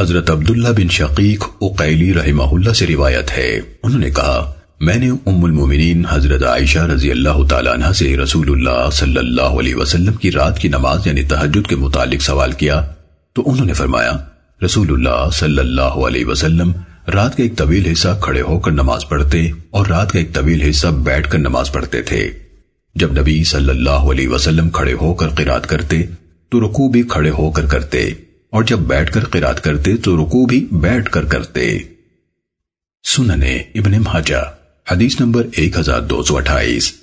حضرت عبداللہ بن شقیق اقیلی رحمہ اللہ سے روایت ہے۔ انہوں نے کہا، میں نے ام المومنین حضرت عائشہ رضی اللہ تعالیٰ عنہ سے رسول اللہ صلی اللہ علیہ وسلم کی رات کی نماز یعنی تحجد کے متعلق سوال کیا تو انہوں نے فرمایا رسول اللہ صلی اللہ علیہ وسلم رات کا ایک طویل حصہ کھڑے ہو کر نماز پڑھتے اور رات کا ایک طویل حصہ بیٹھ کر نماز پڑھتے تھے۔ جب نبی صلی اللہ علیہ وسلم کھڑے ہو کر قرات کرتے تو رکوع بھی کھڑے ہو کر کرتے۔ اور جب بیٹھ کر قرات کرتے تو رکو بھی بیٹھ کر کرتے۔ سننے ابن ماجہ، حدیث نمبر 1228